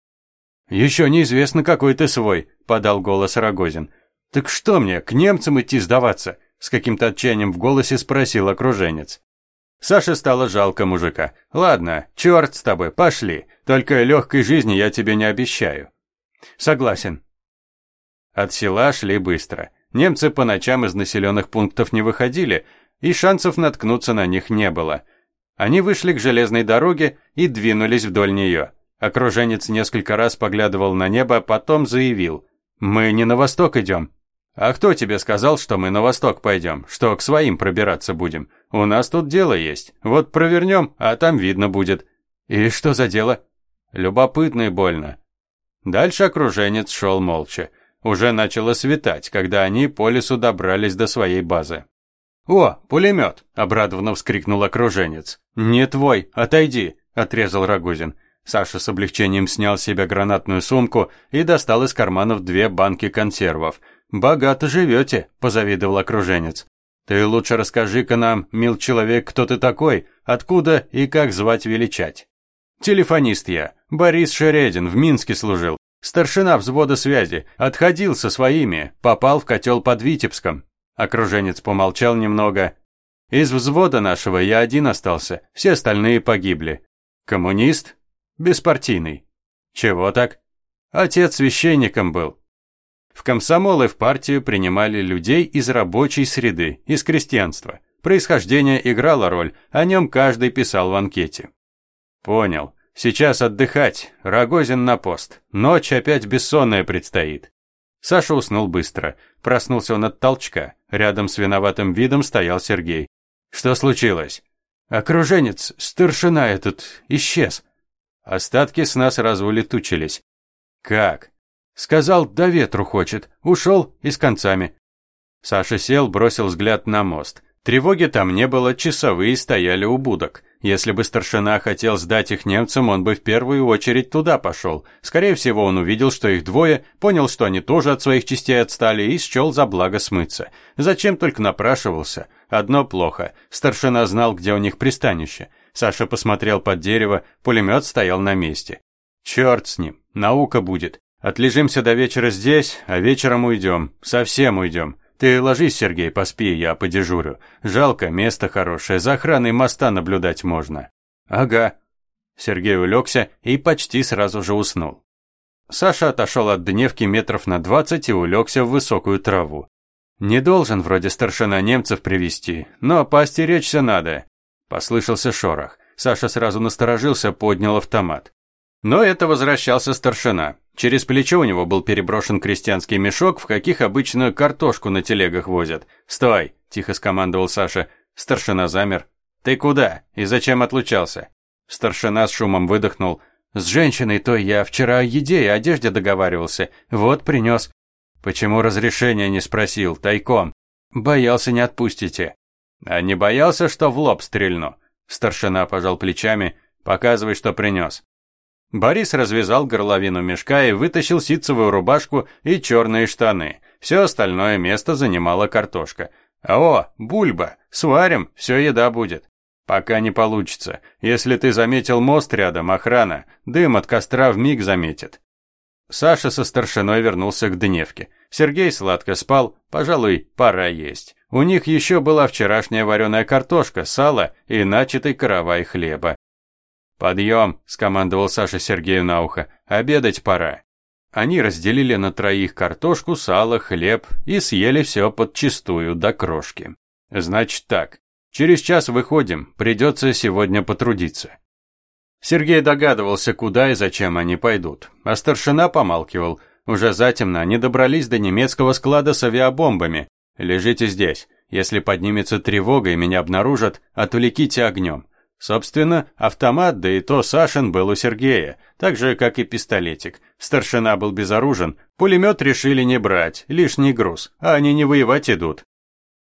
«Еще неизвестно, какой ты свой», – подал голос Рогозин. «Так что мне, к немцам идти сдаваться?» – с каким-то отчаянием в голосе спросил окруженец. Саше стало жалко мужика. «Ладно, черт с тобой, пошли. Только легкой жизни я тебе не обещаю». «Согласен». От села шли быстро. Немцы по ночам из населенных пунктов не выходили, и шансов наткнуться на них не было. Они вышли к железной дороге и двинулись вдоль нее. Окруженец несколько раз поглядывал на небо, потом заявил. «Мы не на восток идем». «А кто тебе сказал, что мы на восток пойдем, что к своим пробираться будем? У нас тут дело есть. Вот провернем, а там видно будет». «И что за дело?» «Любопытно и больно». Дальше окруженец шел молча. Уже начало светать, когда они по лесу добрались до своей базы. «О, пулемет!» – обрадованно вскрикнул окруженец. «Не твой, отойди!» – отрезал Рогозин. Саша с облегчением снял с себя гранатную сумку и достал из карманов две банки консервов. «Богато живете», – позавидовал окруженец. «Ты лучше расскажи-ка нам, мил человек, кто ты такой, откуда и как звать величать». «Телефонист я. Борис Шередин, в Минске служил. Старшина взвода связи. Отходил со своими, попал в котел под Витебском». Окруженец помолчал немного. «Из взвода нашего я один остался, все остальные погибли. Коммунист? Беспартийный. Чего так? Отец священником был. В комсомол и в партию принимали людей из рабочей среды, из крестьянства. Происхождение играло роль, о нем каждый писал в анкете. Понял. Сейчас отдыхать. Рогозин на пост. Ночь опять бессонная предстоит. Саша уснул быстро. Проснулся он от толчка. Рядом с виноватым видом стоял Сергей. Что случилось? Окруженец, старшина этот, исчез. Остатки сна сразу улетучились. Как? Сказал, до ветру хочет. Ушел и с концами. Саша сел, бросил взгляд на мост. Тревоги там не было, часовые стояли у будок. Если бы старшина хотел сдать их немцам, он бы в первую очередь туда пошел. Скорее всего, он увидел, что их двое, понял, что они тоже от своих частей отстали и счел за благо смыться. Зачем только напрашивался? Одно плохо. Старшина знал, где у них пристанище. Саша посмотрел под дерево, пулемет стоял на месте. Черт с ним, наука будет. Отлежимся до вечера здесь, а вечером уйдем. Совсем уйдем. Ты ложись, Сергей, поспи, я подежурю. Жалко, место хорошее, за охраной моста наблюдать можно. Ага. Сергей улегся и почти сразу же уснул. Саша отошел от дневки метров на двадцать и улегся в высокую траву. Не должен вроде старшина немцев привести, но поостеречься надо. Послышался шорох. Саша сразу насторожился, поднял автомат. Но это возвращался старшина. Через плечо у него был переброшен крестьянский мешок, в каких обычно картошку на телегах возят. «Стой!» – тихо скомандовал Саша. Старшина замер. «Ты куда? И зачем отлучался?» Старшина с шумом выдохнул. «С женщиной той я вчера о еде и одежде договаривался. Вот принес». «Почему разрешения не спросил? Тайком?» «Боялся, не отпустите». «А не боялся, что в лоб стрельну?» Старшина пожал плечами. «Показывай, что принес». Борис развязал горловину мешка и вытащил ситцевую рубашку и черные штаны. Все остальное место занимала картошка. «О, бульба! Сварим, все еда будет». «Пока не получится. Если ты заметил мост рядом, охрана. Дым от костра в миг заметит». Саша со старшиной вернулся к дневке. Сергей сладко спал, пожалуй, пора есть. У них еще была вчерашняя вареная картошка, сало и начатый каравай хлеба. «Подъем!» – скомандовал Саша Сергею на ухо. «Обедать пора». Они разделили на троих картошку, сало, хлеб и съели все подчистую до крошки. «Значит так, через час выходим, придется сегодня потрудиться». Сергей догадывался, куда и зачем они пойдут, а старшина помалкивал. Уже затемно они добрались до немецкого склада с авиабомбами. «Лежите здесь. Если поднимется тревога и меня обнаружат, отвлеките огнем. Собственно, автомат, да и то Сашин был у Сергея, так же, как и пистолетик. Старшина был безоружен, пулемет решили не брать, лишний груз, а они не воевать идут.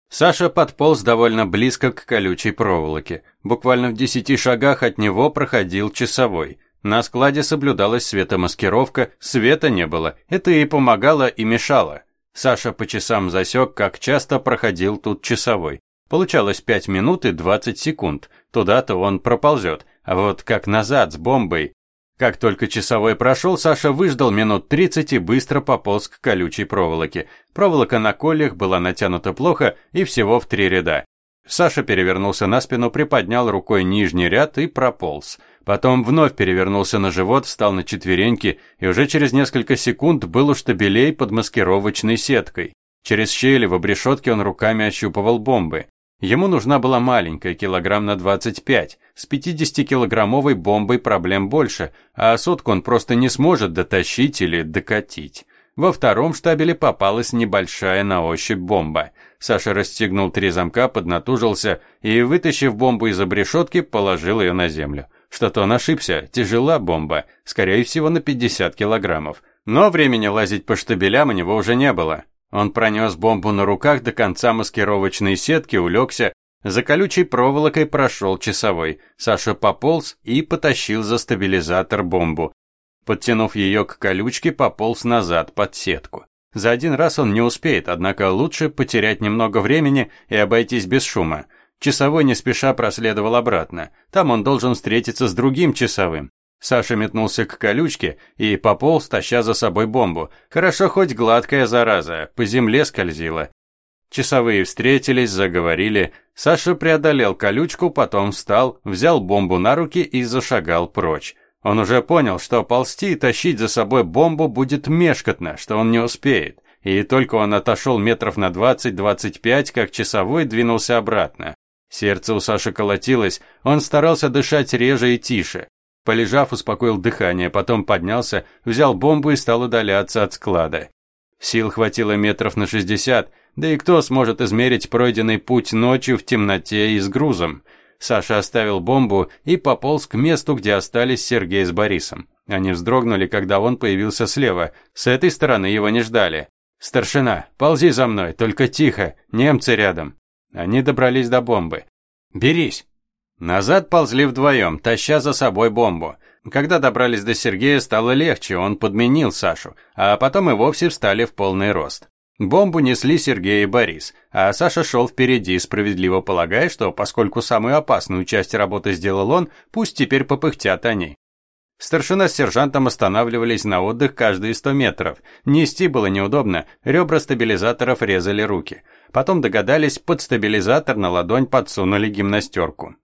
Саша подполз довольно близко к колючей проволоке. Буквально в десяти шагах от него проходил часовой. На складе соблюдалась светомаскировка, света не было. Это и помогало, и мешало. Саша по часам засек, как часто проходил тут часовой. Получалось 5 минут и 20 секунд. Туда-то он проползет. А вот как назад с бомбой. Как только часовой прошел, Саша выждал минут 30 и быстро пополз к колючей проволоке. Проволока на кольях была натянута плохо и всего в три ряда. Саша перевернулся на спину, приподнял рукой нижний ряд и прополз. Потом вновь перевернулся на живот, встал на четвереньки и уже через несколько секунд был у штабелей под маскировочной сеткой. Через щели в обрешетке он руками ощупывал бомбы. Ему нужна была маленькая, килограмм на 25. С 50-килограммовой бомбой проблем больше, а сотку он просто не сможет дотащить или докатить. Во втором штабеле попалась небольшая на ощупь бомба. Саша расстегнул три замка, поднатужился и, вытащив бомбу из обрешетки, положил ее на землю. Что-то он ошибся, тяжела бомба, скорее всего на 50 килограммов. Но времени лазить по штабелям у него уже не было. Он пронес бомбу на руках до конца маскировочной сетки, улегся, за колючей проволокой прошел часовой. Саша пополз и потащил за стабилизатор бомбу. Подтянув ее к колючке, пополз назад под сетку. За один раз он не успеет, однако лучше потерять немного времени и обойтись без шума. Часовой не спеша проследовал обратно. Там он должен встретиться с другим часовым. Саша метнулся к колючке и пополз, таща за собой бомбу. Хорошо хоть гладкая зараза, по земле скользила. Часовые встретились, заговорили. Саша преодолел колючку, потом встал, взял бомбу на руки и зашагал прочь. Он уже понял, что ползти и тащить за собой бомбу будет мешкотно, что он не успеет. И только он отошел метров на 20-25, как часовой двинулся обратно. Сердце у Саши колотилось, он старался дышать реже и тише. Полежав, успокоил дыхание, потом поднялся, взял бомбу и стал удаляться от склада. Сил хватило метров на шестьдесят, да и кто сможет измерить пройденный путь ночью в темноте и с грузом? Саша оставил бомбу и пополз к месту, где остались Сергей с Борисом. Они вздрогнули, когда он появился слева. С этой стороны его не ждали. «Старшина, ползи за мной, только тихо, немцы рядом». Они добрались до бомбы. «Берись!» Назад ползли вдвоем, таща за собой бомбу. Когда добрались до Сергея, стало легче, он подменил Сашу, а потом и вовсе встали в полный рост. Бомбу несли Сергей и Борис, а Саша шел впереди, справедливо полагая, что поскольку самую опасную часть работы сделал он, пусть теперь попыхтят они. Старшина с сержантом останавливались на отдых каждые сто метров. Нести было неудобно, ребра стабилизаторов резали руки. Потом догадались, под стабилизатор на ладонь подсунули гимнастерку.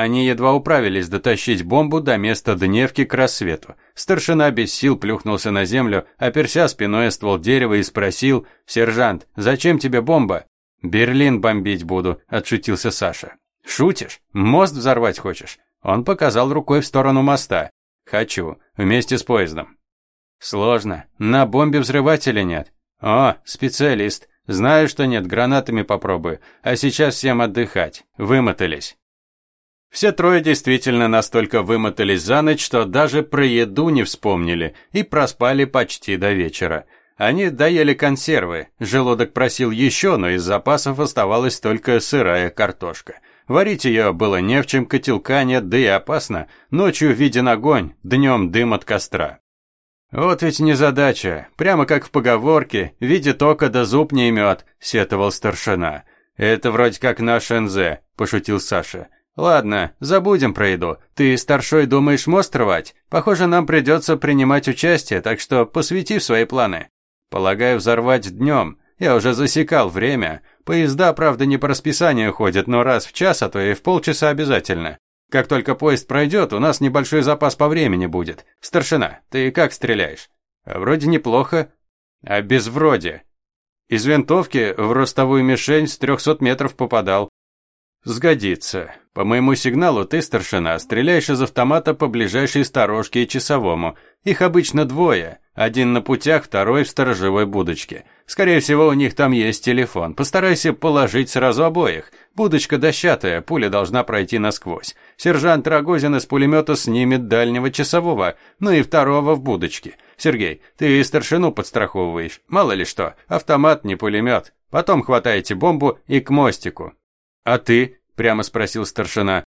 Они едва управились дотащить бомбу до места дневки к рассвету. Старшина без сил плюхнулся на землю, оперся спиной о ствол дерева и спросил, «Сержант, зачем тебе бомба?» «Берлин бомбить буду», – отшутился Саша. «Шутишь? Мост взорвать хочешь?» Он показал рукой в сторону моста. «Хочу, вместе с поездом». «Сложно. На бомбе взрывателя нет». «О, специалист. Знаю, что нет, гранатами попробую. А сейчас всем отдыхать. Вымотались». Все трое действительно настолько вымотались за ночь, что даже про еду не вспомнили и проспали почти до вечера. Они доели консервы, желудок просил еще, но из запасов оставалась только сырая картошка. Варить ее было не в чем, котелка нет, да и опасно. Ночью виден огонь, днем дым от костра. «Вот ведь незадача, прямо как в поговорке, видит око да зуб не имет», — сетовал старшина. «Это вроде как наш НЗ», — пошутил Саша. «Ладно, забудем про еду. Ты, старшой, думаешь мост рвать? Похоже, нам придется принимать участие, так что посвяти в свои планы. Полагаю, взорвать днем. Я уже засекал время. Поезда, правда, не по расписанию ходят, но раз в час, а то и в полчаса обязательно. Как только поезд пройдет, у нас небольшой запас по времени будет. Старшина, ты как стреляешь? Вроде неплохо. А без вроде. Из винтовки в ростовую мишень с 300 метров попадал. Сгодится. По моему сигналу ты, старшина, стреляешь из автомата по ближайшей сторожке и часовому. Их обычно двое. Один на путях, второй в сторожевой будочке. Скорее всего, у них там есть телефон. Постарайся положить сразу обоих. Будочка дощатая, пуля должна пройти насквозь. Сержант Рогозин из пулемета снимет дальнего часового, ну и второго в будочке. Сергей, ты и старшину подстраховываешь. Мало ли что, автомат не пулемет. Потом хватаете бомбу и к мостику. А ты? Прямо спросил старшина.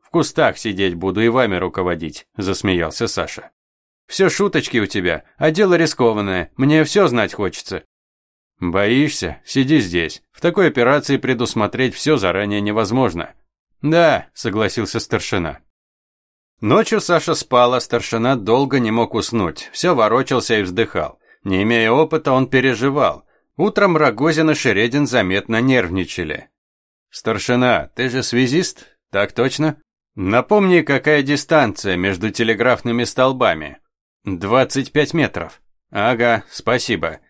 В кустах сидеть буду и вами руководить, засмеялся Саша. Все шуточки у тебя, а дело рискованное. Мне все знать хочется. Боишься? Сиди здесь. В такой операции предусмотреть все заранее невозможно. Да, согласился старшина. Ночью Саша спал, а старшина долго не мог уснуть. Все ворочался и вздыхал. Не имея опыта, он переживал. Утром Рогозин и Шередин заметно нервничали. «Старшина, ты же связист? Так точно? Напомни, какая дистанция между телеграфными столбами?» «Двадцать пять метров». «Ага, спасибо».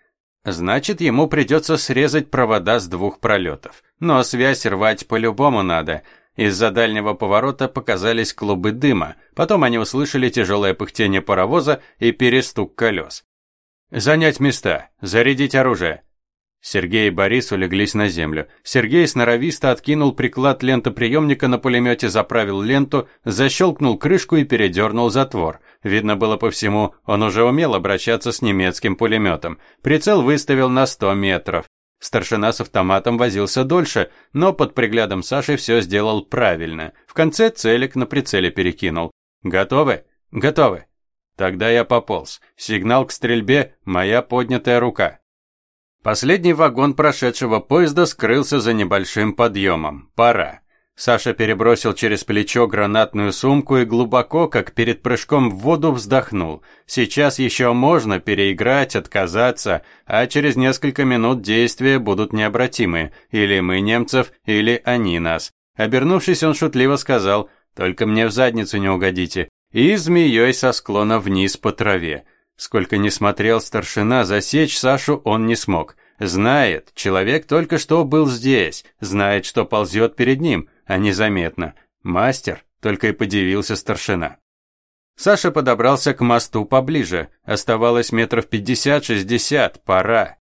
Значит, ему придется срезать провода с двух пролетов. Но связь рвать по-любому надо. Из-за дальнего поворота показались клубы дыма. Потом они услышали тяжелое пыхтение паровоза и перестук колес. «Занять места, зарядить оружие», Сергей и Борис улеглись на землю. Сергей сноровисто откинул приклад лентоприемника на пулемете, заправил ленту, защелкнул крышку и передернул затвор. Видно было по всему, он уже умел обращаться с немецким пулеметом. Прицел выставил на 100 метров. Старшина с автоматом возился дольше, но под приглядом Саши все сделал правильно. В конце целик на прицеле перекинул. «Готовы?» «Готовы». Тогда я пополз. Сигнал к стрельбе – моя поднятая рука. Последний вагон прошедшего поезда скрылся за небольшим подъемом. Пора. Саша перебросил через плечо гранатную сумку и глубоко, как перед прыжком в воду, вздохнул. Сейчас еще можно переиграть, отказаться, а через несколько минут действия будут необратимы. Или мы немцев, или они нас. Обернувшись, он шутливо сказал «Только мне в задницу не угодите». И змеей со склона вниз по траве. Сколько ни смотрел старшина, засечь Сашу он не смог. Знает, человек только что был здесь, знает, что ползет перед ним, а незаметно. Мастер, только и подивился старшина. Саша подобрался к мосту поближе. Оставалось метров пятьдесят-шестьдесят, пора.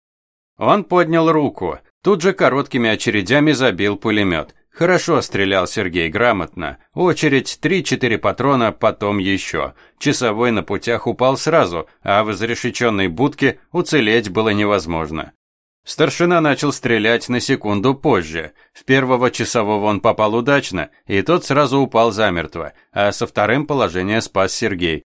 Он поднял руку. Тут же короткими очередями забил пулемет. Хорошо стрелял Сергей, грамотно. Очередь, три-четыре патрона, потом еще. Часовой на путях упал сразу, а в изрешеченной будке уцелеть было невозможно. Старшина начал стрелять на секунду позже. В первого часового он попал удачно, и тот сразу упал замертво, а со вторым положение спас Сергей.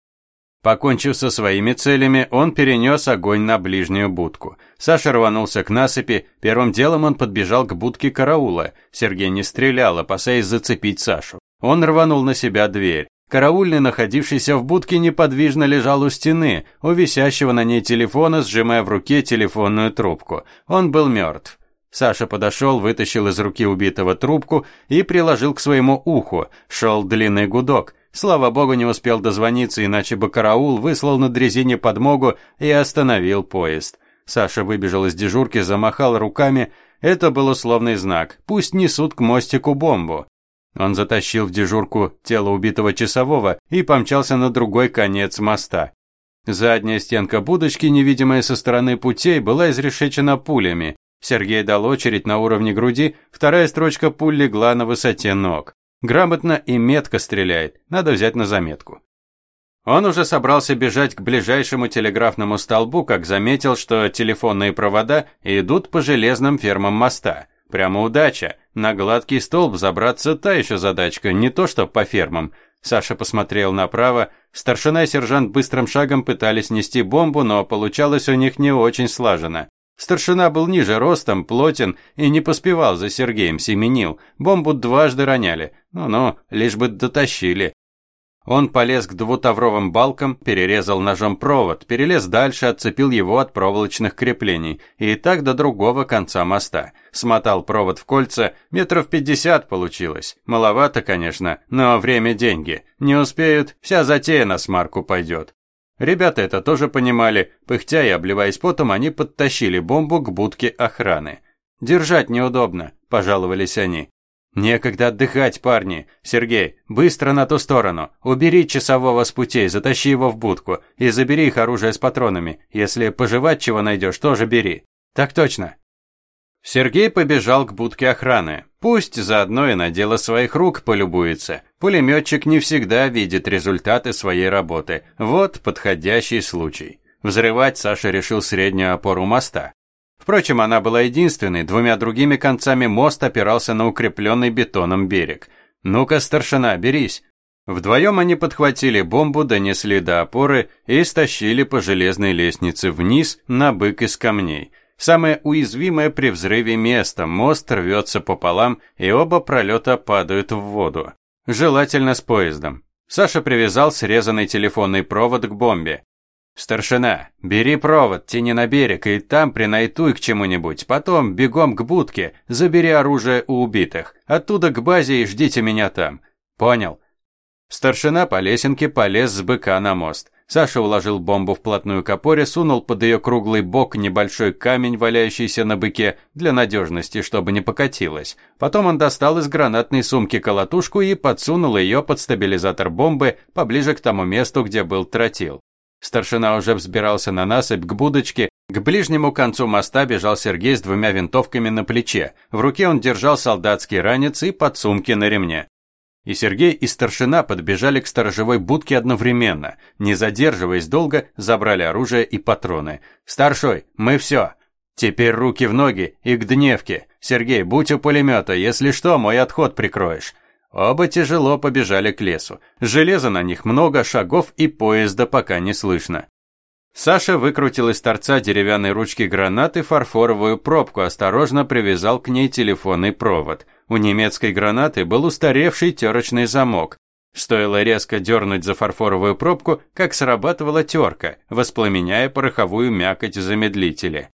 Покончив со своими целями, он перенес огонь на ближнюю будку. Саша рванулся к насыпи, первым делом он подбежал к будке караула. Сергей не стрелял, опасаясь зацепить Сашу. Он рванул на себя дверь. Караульный, находившийся в будке, неподвижно лежал у стены, у висящего на ней телефона, сжимая в руке телефонную трубку. Он был мертв. Саша подошел, вытащил из руки убитого трубку и приложил к своему уху. Шел длинный гудок. Слава богу, не успел дозвониться, иначе бы караул выслал на дрезине подмогу и остановил поезд. Саша выбежал из дежурки, замахал руками. Это был условный знак. Пусть несут к мостику бомбу. Он затащил в дежурку тело убитого часового и помчался на другой конец моста. Задняя стенка будочки, невидимая со стороны путей, была изрешечена пулями. Сергей дал очередь на уровне груди, вторая строчка пуль легла на высоте ног. Грамотно и метко стреляет, надо взять на заметку. Он уже собрался бежать к ближайшему телеграфному столбу, как заметил, что телефонные провода идут по железным фермам моста. Прямо удача. На гладкий столб забраться та еще задачка, не то что по фермам. Саша посмотрел направо. Старшина и сержант быстрым шагом пытались нести бомбу, но получалось у них не очень слаженно. Старшина был ниже ростом, плотен и не поспевал за Сергеем, семенил. Бомбу дважды роняли. Ну-ну, лишь бы дотащили. Он полез к двутавровым балкам, перерезал ножом провод, перелез дальше, отцепил его от проволочных креплений, и так до другого конца моста. Смотал провод в кольца, метров пятьдесят получилось. Маловато, конечно, но время – деньги. Не успеют, вся затея на смарку пойдет. Ребята это тоже понимали, пыхтя и обливаясь потом, они подтащили бомбу к будке охраны. «Держать неудобно», – пожаловались они. «Некогда отдыхать, парни. Сергей, быстро на ту сторону. Убери часового с путей, затащи его в будку и забери их оружие с патронами. Если пожевать чего найдешь, тоже бери». «Так точно». Сергей побежал к будке охраны. Пусть заодно и на дело своих рук полюбуется. Пулеметчик не всегда видит результаты своей работы. Вот подходящий случай. Взрывать Саша решил среднюю опору моста. Впрочем, она была единственной, двумя другими концами мост опирался на укрепленный бетоном берег. «Ну-ка, старшина, берись!» Вдвоем они подхватили бомбу, донесли до опоры и стащили по железной лестнице вниз на бык из камней. Самое уязвимое при взрыве место, мост рвется пополам, и оба пролета падают в воду. Желательно с поездом. Саша привязал срезанный телефонный провод к бомбе. «Старшина, бери провод, тяни на берег и там принайтуй к чему-нибудь. Потом бегом к будке, забери оружие у убитых. Оттуда к базе и ждите меня там. Понял?» Старшина по лесенке полез с быка на мост. Саша уложил бомбу вплотную к опоре, сунул под ее круглый бок небольшой камень, валяющийся на быке, для надежности, чтобы не покатилась. Потом он достал из гранатной сумки колотушку и подсунул ее под стабилизатор бомбы поближе к тому месту, где был тротил. Старшина уже взбирался на насыпь к будочке. К ближнему концу моста бежал Сергей с двумя винтовками на плече. В руке он держал солдатский ранец и подсумки на ремне. И Сергей, и старшина подбежали к сторожевой будке одновременно. Не задерживаясь долго, забрали оружие и патроны. «Старшой, мы все!» «Теперь руки в ноги и к дневке. Сергей, будь у пулемета, если что, мой отход прикроешь». Оба тяжело побежали к лесу. Железа на них много, шагов и поезда пока не слышно. Саша выкрутил из торца деревянной ручки гранаты фарфоровую пробку, осторожно привязал к ней телефонный провод. У немецкой гранаты был устаревший терочный замок. Стоило резко дернуть за фарфоровую пробку, как срабатывала терка, воспламеняя пороховую мякоть замедлителя.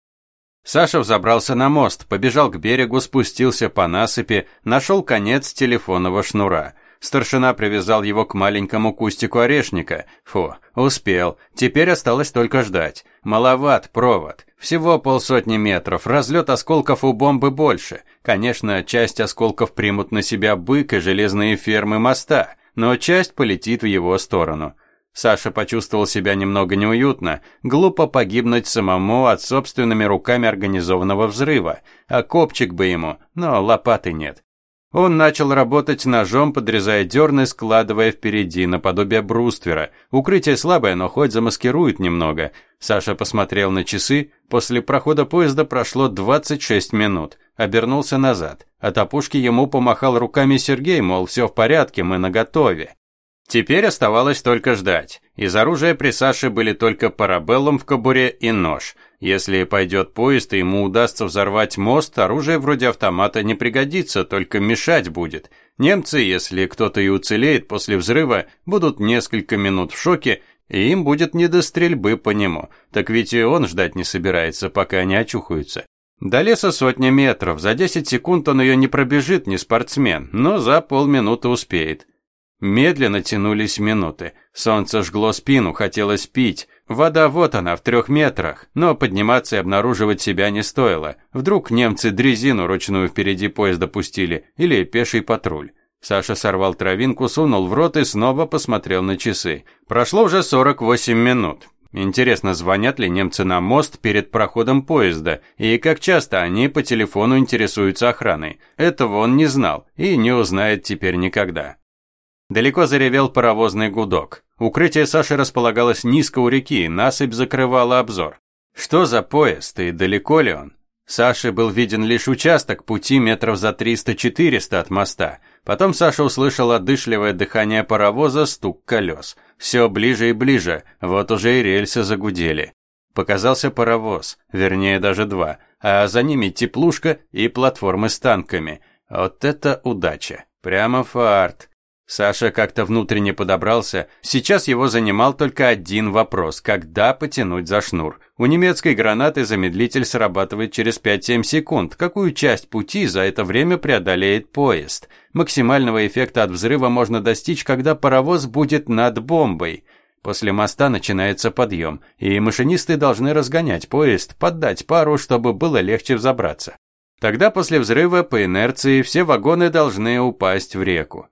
Саша взобрался на мост, побежал к берегу, спустился по насыпи, нашел конец телефонного шнура. Старшина привязал его к маленькому кустику орешника. Фу, успел. Теперь осталось только ждать. Маловат провод. Всего полсотни метров. Разлет осколков у бомбы больше. Конечно, часть осколков примут на себя бык и железные фермы моста, но часть полетит в его сторону. Саша почувствовал себя немного неуютно. Глупо погибнуть самому от собственными руками организованного взрыва. А копчик бы ему, но лопаты нет. Он начал работать ножом, подрезая дерны, складывая впереди, наподобие бруствера. Укрытие слабое, но хоть замаскирует немного. Саша посмотрел на часы. После прохода поезда прошло 26 минут. Обернулся назад. От опушки ему помахал руками Сергей, мол, все в порядке, мы наготове. Теперь оставалось только ждать. Из оружия при Саше были только парабеллум в кобуре и нож. Если пойдет поезд и ему удастся взорвать мост, оружие вроде автомата не пригодится, только мешать будет. Немцы, если кто-то и уцелеет после взрыва, будут несколько минут в шоке и им будет не до стрельбы по нему. Так ведь и он ждать не собирается, пока они очухаются. До леса сотня метров, за 10 секунд он ее не пробежит, не спортсмен, но за полминуты успеет. Медленно тянулись минуты. Солнце жгло спину, хотелось пить. Вода вот она, в трех метрах, но подниматься и обнаруживать себя не стоило. Вдруг немцы дрезину ручную впереди поезда пустили, или пеший патруль. Саша сорвал травинку, сунул в рот и снова посмотрел на часы. Прошло уже 48 минут. Интересно, звонят ли немцы на мост перед проходом поезда, и как часто они по телефону интересуются охраной. Этого он не знал и не узнает теперь никогда. Далеко заревел паровозный гудок. Укрытие Саши располагалось низко у реки, насыпь закрывала обзор. Что за поезд и далеко ли он? Саше был виден лишь участок пути метров за 300-400 от моста – Потом Саша услышал отдышливое дыхание паровоза, стук колес. Все ближе и ближе, вот уже и рельсы загудели. Показался паровоз, вернее даже два, а за ними теплушка и платформы с танками. Вот это удача. Прямо фарт. Саша как-то внутренне подобрался. Сейчас его занимал только один вопрос – когда потянуть за шнур? У немецкой гранаты замедлитель срабатывает через 5-7 секунд. Какую часть пути за это время преодолеет поезд? Максимального эффекта от взрыва можно достичь, когда паровоз будет над бомбой. После моста начинается подъем, и машинисты должны разгонять поезд, поддать пару, чтобы было легче взобраться. Тогда после взрыва по инерции все вагоны должны упасть в реку.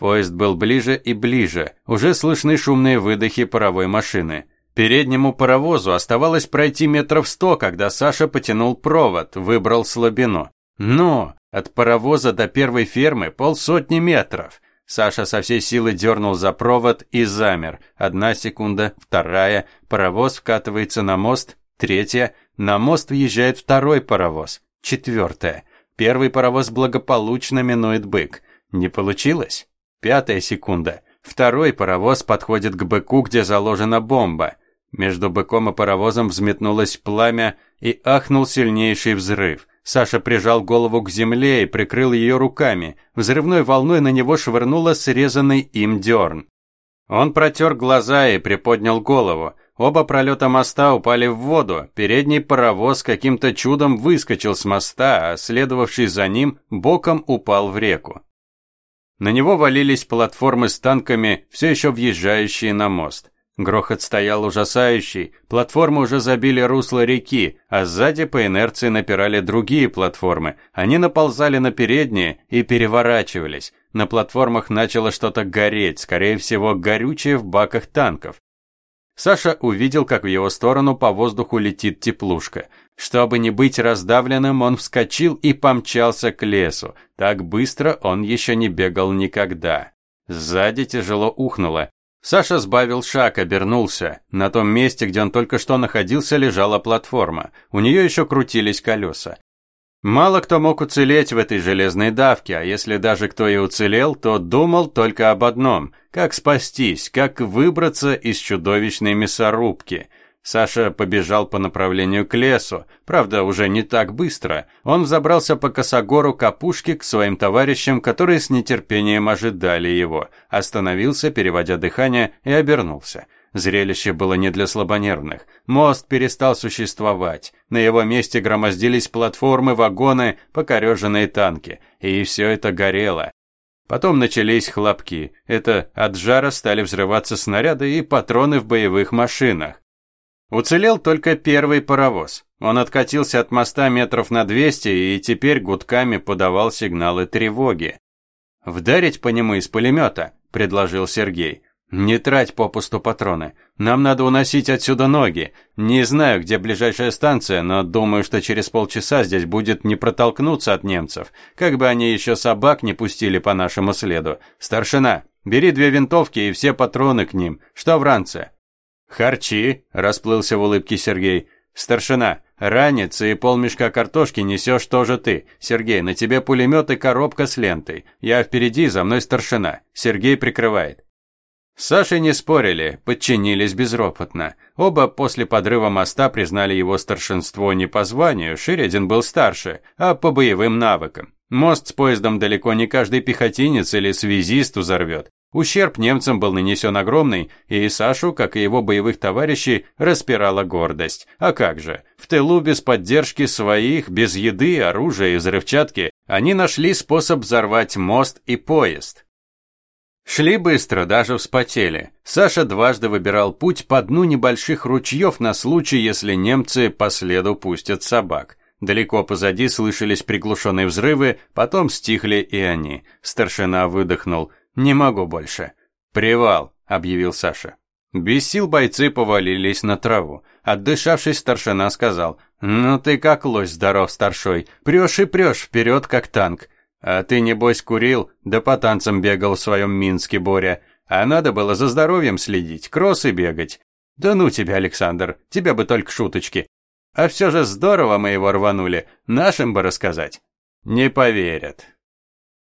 Поезд был ближе и ближе, уже слышны шумные выдохи паровой машины. Переднему паровозу оставалось пройти метров сто, когда Саша потянул провод, выбрал слабину. Но от паровоза до первой фермы полсотни метров. Саша со всей силы дернул за провод и замер. Одна секунда, вторая, паровоз вкатывается на мост, третья, на мост въезжает второй паровоз, четвертая. Первый паровоз благополучно минует бык. Не получилось? Пятая секунда. Второй паровоз подходит к быку, где заложена бомба. Между быком и паровозом взметнулось пламя и ахнул сильнейший взрыв. Саша прижал голову к земле и прикрыл ее руками. Взрывной волной на него швырнуло срезанный им дерн. Он протер глаза и приподнял голову. Оба пролета моста упали в воду. Передний паровоз каким-то чудом выскочил с моста, а следовавший за ним боком упал в реку. На него валились платформы с танками, все еще въезжающие на мост. Грохот стоял ужасающий, платформы уже забили русло реки, а сзади по инерции напирали другие платформы. Они наползали на передние и переворачивались. На платформах начало что-то гореть, скорее всего, горючее в баках танков. Саша увидел, как в его сторону по воздуху летит теплушка. Чтобы не быть раздавленным, он вскочил и помчался к лесу. Так быстро он еще не бегал никогда. Сзади тяжело ухнуло. Саша сбавил шаг, обернулся. На том месте, где он только что находился, лежала платформа. У нее еще крутились колеса. Мало кто мог уцелеть в этой железной давке, а если даже кто и уцелел, то думал только об одном – как спастись, как выбраться из чудовищной мясорубки. Саша побежал по направлению к лесу, правда, уже не так быстро. Он взобрался по косогору капушки к своим товарищам, которые с нетерпением ожидали его, остановился, переводя дыхание, и обернулся – Зрелище было не для слабонервных. Мост перестал существовать. На его месте громоздились платформы, вагоны, покореженные танки. И все это горело. Потом начались хлопки. Это от жара стали взрываться снаряды и патроны в боевых машинах. Уцелел только первый паровоз. Он откатился от моста метров на 200 и теперь гудками подавал сигналы тревоги. «Вдарить по нему из пулемета», – предложил Сергей. «Не трать попусту патроны. Нам надо уносить отсюда ноги. Не знаю, где ближайшая станция, но думаю, что через полчаса здесь будет не протолкнуться от немцев. Как бы они еще собак не пустили по нашему следу. Старшина, бери две винтовки и все патроны к ним. Что в ранце?» Харчи, расплылся в улыбке Сергей. Старшина, ранец и полмешка картошки несешь тоже ты. Сергей, на тебе пулемет и коробка с лентой. Я впереди, за мной старшина. Сергей прикрывает. Саши не спорили, подчинились безропотно. Оба после подрыва моста признали его старшинство не по званию, Ширедин был старше, а по боевым навыкам. Мост с поездом далеко не каждый пехотинец или связист взорвет. Ущерб немцам был нанесен огромный, и Сашу, как и его боевых товарищей, распирала гордость. А как же? В тылу без поддержки своих, без еды, оружия и взрывчатки, они нашли способ взорвать мост и поезд. Шли быстро, даже вспотели. Саша дважды выбирал путь по дну небольших ручьев на случай, если немцы по следу пустят собак. Далеко позади слышались приглушенные взрывы, потом стихли и они. Старшина выдохнул. «Не могу больше». «Привал», — объявил Саша. Без сил бойцы повалились на траву. Отдышавшись, старшина сказал, «Ну ты как лось здоров, старшой, прешь и прешь вперед, как танк. А ты, небось, курил, да по танцам бегал в своем Минске, Боря. А надо было за здоровьем следить, кроссы бегать. Да ну тебя, Александр, тебя бы только шуточки. А все же здорово мы его рванули, нашим бы рассказать. Не поверят.